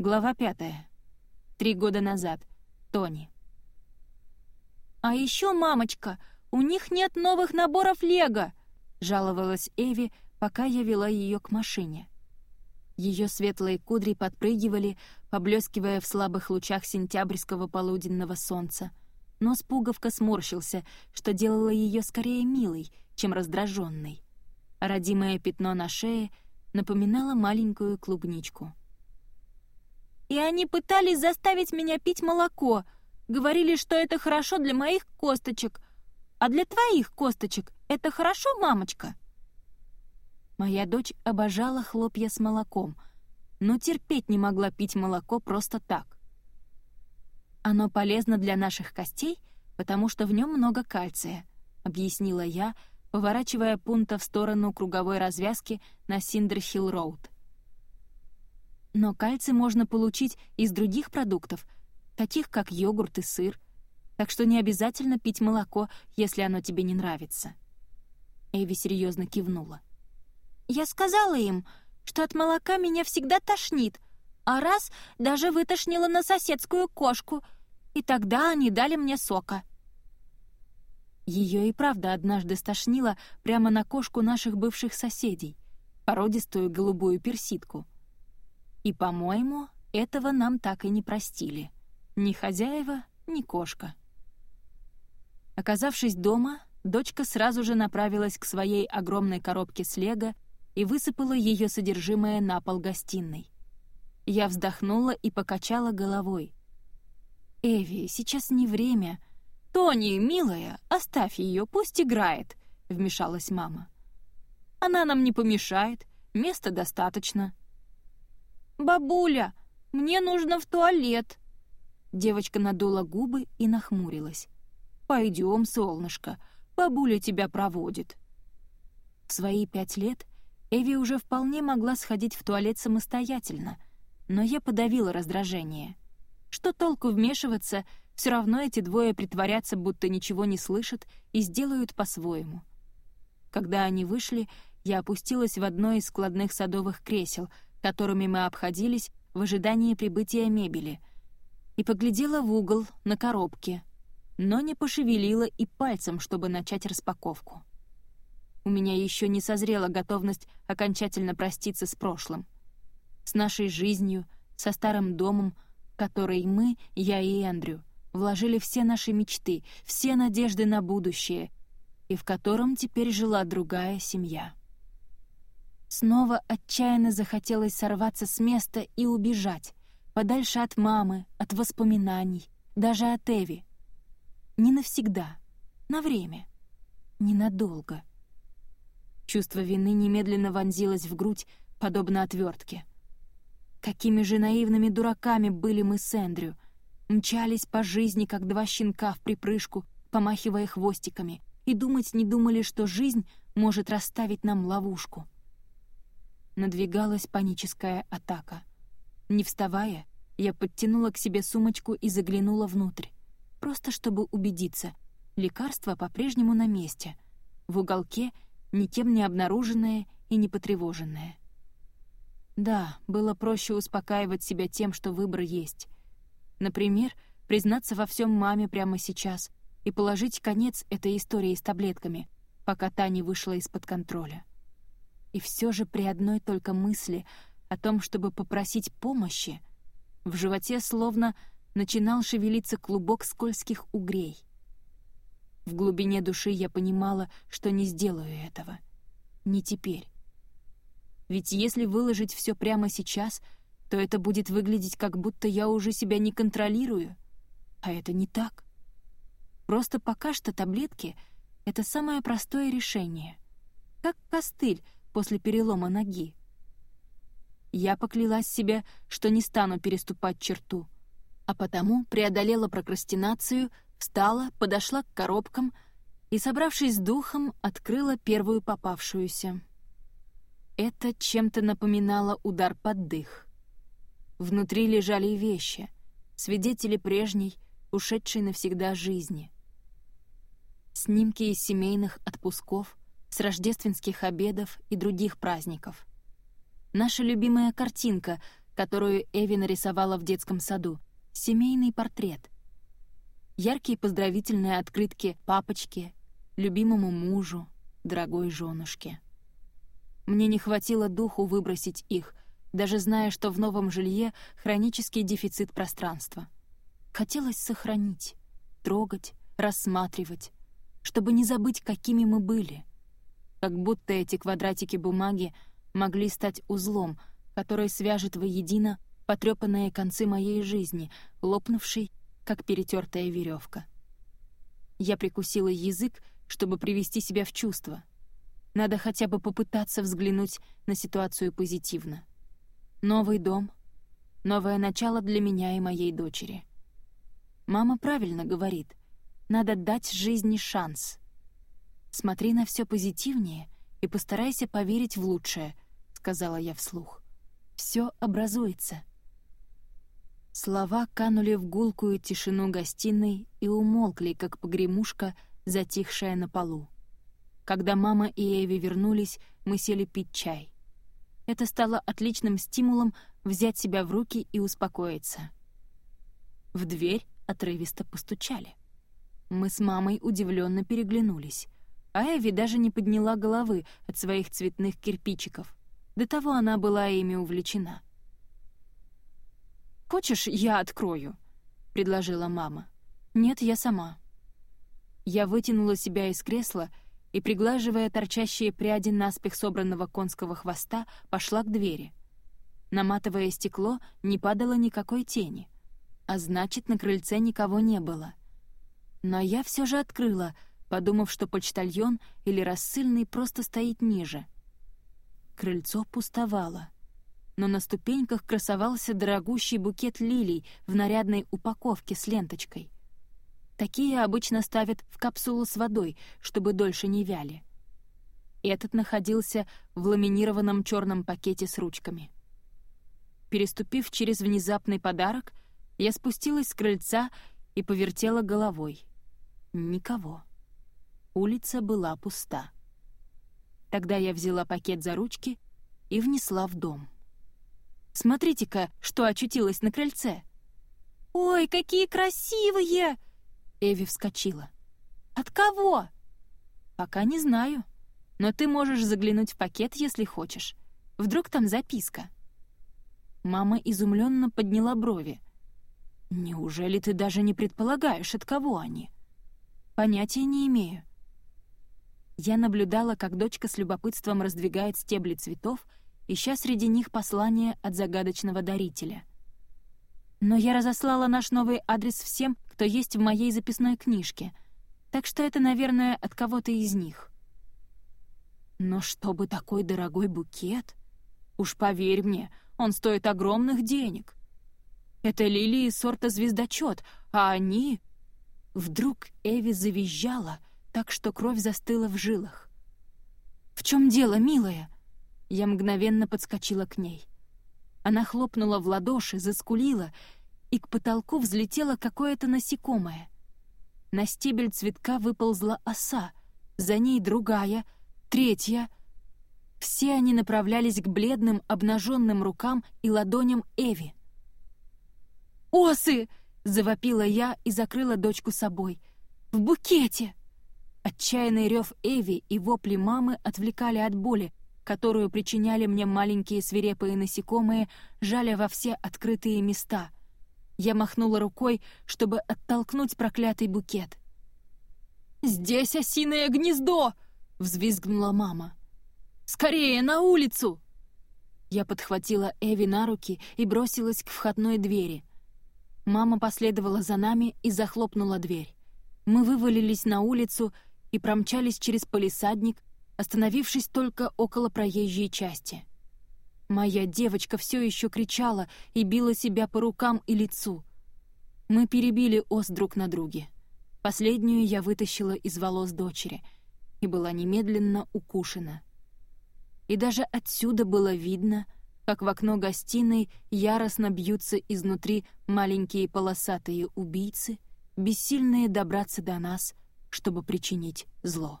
Глава пятая. Три года назад. Тони. «А еще, мамочка, у них нет новых наборов Лего!» — жаловалась Эви, пока я вела ее к машине. Ее светлые кудри подпрыгивали, поблескивая в слабых лучах сентябрьского полуденного солнца. Нос пуговка сморщился, что делало ее скорее милой, чем раздраженной. родимое пятно на шее напоминало маленькую клубничку. «И они пытались заставить меня пить молоко. Говорили, что это хорошо для моих косточек. А для твоих косточек это хорошо, мамочка?» Моя дочь обожала хлопья с молоком, но терпеть не могла пить молоко просто так. «Оно полезно для наших костей, потому что в нем много кальция», — объяснила я, поворачивая пункта в сторону круговой развязки на Синдерхилл-Роуд. Но кальций можно получить из других продуктов, таких как йогурт и сыр, так что не обязательно пить молоко, если оно тебе не нравится. Эви серьезно кивнула. Я сказала им, что от молока меня всегда тошнит, а раз даже вытошнила на соседскую кошку, и тогда они дали мне сока. Ее и правда однажды стошнило прямо на кошку наших бывших соседей, породистую голубую персидку. И, по-моему, этого нам так и не простили. Ни хозяева, ни кошка. Оказавшись дома, дочка сразу же направилась к своей огромной коробке с лего и высыпала ее содержимое на пол гостиной. Я вздохнула и покачала головой. «Эви, сейчас не время. Тони, милая, оставь ее, пусть играет», — вмешалась мама. «Она нам не помешает, места достаточно». «Бабуля, мне нужно в туалет». Девочка надула губы и нахмурилась. «Пойдем, солнышко, бабуля тебя проводит». В свои пять лет Эви уже вполне могла сходить в туалет самостоятельно, но я подавила раздражение. Что толку вмешиваться, все равно эти двое притворятся, будто ничего не слышат, и сделают по-своему. Когда они вышли, я опустилась в одно из складных садовых кресел, которыми мы обходились в ожидании прибытия мебели, и поглядела в угол на коробке, но не пошевелила и пальцем, чтобы начать распаковку. У меня еще не созрела готовность окончательно проститься с прошлым. С нашей жизнью, со старым домом, в который мы, я и Эндрю, вложили все наши мечты, все надежды на будущее, и в котором теперь жила другая семья. Снова отчаянно захотелось сорваться с места и убежать, подальше от мамы, от воспоминаний, даже от Эви. Не навсегда, на время, ненадолго. Чувство вины немедленно вонзилось в грудь, подобно отвертке. Какими же наивными дураками были мы с Эндрю. Мчались по жизни, как два щенка в припрыжку, помахивая хвостиками, и думать не думали, что жизнь может расставить нам ловушку. Надвигалась паническая атака. Не вставая, я подтянула к себе сумочку и заглянула внутрь, просто чтобы убедиться, лекарство по-прежнему на месте. В уголке — никем не обнаруженное и не потревоженное. Да, было проще успокаивать себя тем, что выбор есть. Например, признаться во всем маме прямо сейчас и положить конец этой истории с таблетками, пока та не вышла из-под контроля. И все же при одной только мысли о том, чтобы попросить помощи, в животе словно начинал шевелиться клубок скользких угрей. В глубине души я понимала, что не сделаю этого. Не теперь. Ведь если выложить все прямо сейчас, то это будет выглядеть как будто я уже себя не контролирую. А это не так. Просто пока что таблетки — это самое простое решение. Как костыль после перелома ноги. Я поклялась себе, что не стану переступать черту, а потому преодолела прокрастинацию — Встала, подошла к коробкам и, собравшись с духом, открыла первую попавшуюся. Это чем-то напоминало удар под дых. Внутри лежали вещи, свидетели прежней, ушедшей навсегда жизни. Снимки из семейных отпусков, с рождественских обедов и других праздников. Наша любимая картинка, которую Эви нарисовала в детском саду, семейный портрет. Яркие поздравительные открытки папочке, любимому мужу, дорогой женушке. Мне не хватило духу выбросить их, даже зная, что в новом жилье хронический дефицит пространства. Хотелось сохранить, трогать, рассматривать, чтобы не забыть, какими мы были. Как будто эти квадратики бумаги могли стать узлом, который свяжет воедино потрепанные концы моей жизни, лопнувшей, как перетертая веревка. Я прикусила язык, чтобы привести себя в чувство. Надо хотя бы попытаться взглянуть на ситуацию позитивно. Новый дом, новое начало для меня и моей дочери. Мама правильно говорит. Надо дать жизни шанс. Смотри на все позитивнее и постарайся поверить в лучшее, сказала я вслух. Все образуется. Слова канули в гулкую тишину гостиной и умолкли, как погремушка, затихшая на полу. Когда мама и Эви вернулись, мы сели пить чай. Это стало отличным стимулом взять себя в руки и успокоиться. В дверь отрывисто постучали. Мы с мамой удивленно переглянулись, а даже не подняла головы от своих цветных кирпичиков. До того она была ими увлечена. «Хочешь, я открою?» — предложила мама. «Нет, я сама». Я вытянула себя из кресла и, приглаживая торчащие пряди наспех собранного конского хвоста, пошла к двери. На матовое стекло не падало никакой тени — а значит, на крыльце никого не было. Но я все же открыла, подумав, что почтальон или рассыльный просто стоит ниже. Крыльцо пустовало, но на ступеньках красовался дорогущий букет лилий в нарядной упаковке с ленточкой. Такие обычно ставят в капсулу с водой, чтобы дольше не вяли. Этот находился в ламинированном черном пакете с ручками. Переступив через внезапный подарок, я спустилась с крыльца и повертела головой. Никого. Улица была пуста. Тогда я взяла пакет за ручки и внесла в дом. «Смотрите-ка, что очутилось на крыльце!» «Ой, какие красивые!» Эви вскочила. «От кого?» «Пока не знаю. Но ты можешь заглянуть в пакет, если хочешь. Вдруг там записка». Мама изумленно подняла брови. «Неужели ты даже не предполагаешь, от кого они?» «Понятия не имею». Я наблюдала, как дочка с любопытством раздвигает стебли цветов, ища среди них послание от загадочного дарителя. Но я разослала наш новый адрес всем, кто есть в моей записной книжке, так что это, наверное, от кого-то из них. Но чтобы такой дорогой букет? Уж поверь мне, он стоит огромных денег. Это лилии сорта звездочет, а они... Вдруг Эви завизжала, так что кровь застыла в жилах. «В чем дело, милая?» Я мгновенно подскочила к ней. Она хлопнула в ладоши, заскулила, и к потолку взлетело какое-то насекомое. На стебель цветка выползла оса, за ней другая, третья. Все они направлялись к бледным, обнаженным рукам и ладоням Эви. «Осы!» — завопила я и закрыла дочку собой. «В букете!» Отчаянный рев Эви и вопли мамы отвлекали от боли, которую причиняли мне маленькие свирепые насекомые, жаля во все открытые места. Я махнула рукой, чтобы оттолкнуть проклятый букет. «Здесь осиное гнездо!» — взвизгнула мама. «Скорее, на улицу!» Я подхватила Эви на руки и бросилась к входной двери. Мама последовала за нами и захлопнула дверь. Мы вывалились на улицу и промчались через полисадник, остановившись только около проезжей части. Моя девочка все еще кричала и била себя по рукам и лицу. Мы перебили ос друг на друге. Последнюю я вытащила из волос дочери и была немедленно укушена. И даже отсюда было видно — как в окно гостиной яростно бьются изнутри маленькие полосатые убийцы, бессильные добраться до нас, чтобы причинить зло.